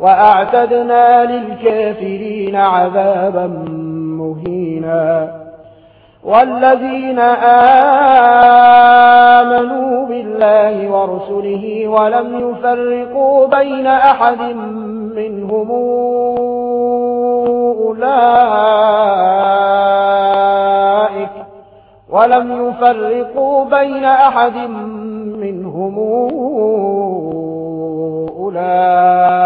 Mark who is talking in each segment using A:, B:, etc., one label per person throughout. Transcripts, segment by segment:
A: وأعتدنا للكافرين عذابا مهينا. والذين آمنوا بالله ورسله ولم يفرقوا بين أحد منهم أولئك ولم يفرقوا بين أحد منهم أولئك.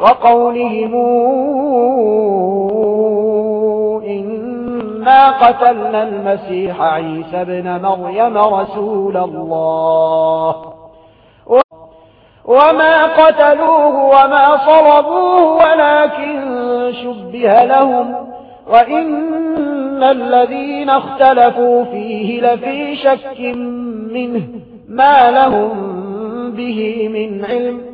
A: وقولهم إنا قتلنا المسيح عيسى بن مريم رسول الله. وما قتلوه وما صربوه ولكن شبه لهم. وإن الذين اختلفوا فيه لفي شك منه ما لهم به من علم.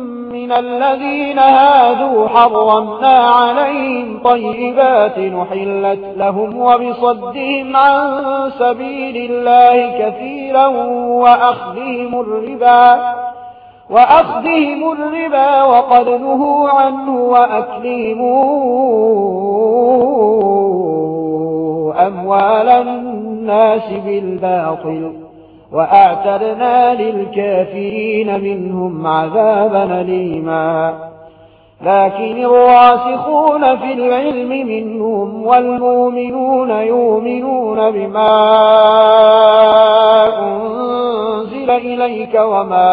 A: الذين هادوا حرمنا عليهم طيبات نحلت لهم وبصدهم عن سبيل الله كثيرا وأخذهم الربا وأخذهم الربا وقد نهوا عنه وأكلهم أموال الناس بالباطل وأعترنا للكافرين منهم عذابا ليما لكن الراسخون في العلم منهم والمؤمنون يؤمنون بما أنزل إليك وما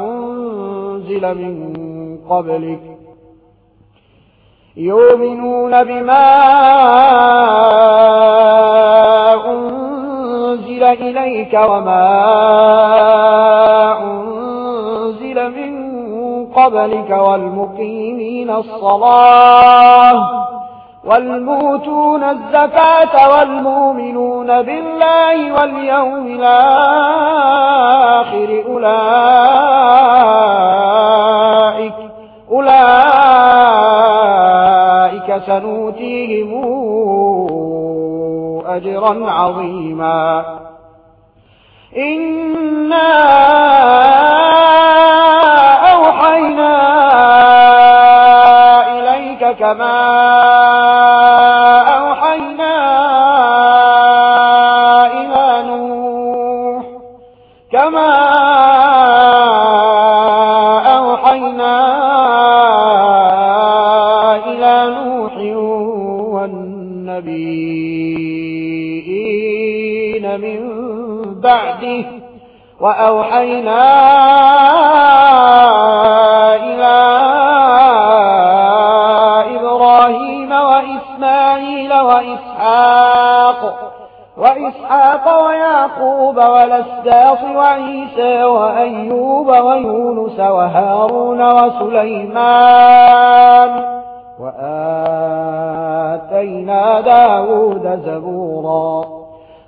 A: أنزل من قبلك. يؤمنون بما أنزل إليك وما أنزل من قبلك والمقيمين الصلاة والموتون الزكاة والمؤمنون بالله واليوم الآخر أولئك أولئك سنوتيهم أجرا عظيما إنا أوحينا إليك كما بعده وأوحينا إلى إبراهيم وإسماعيل وإسحاق وإسحاق ويعقوب ولسداط وعيسى وأيوب ويونس وهارون وسليمان وآتينا داود زبورا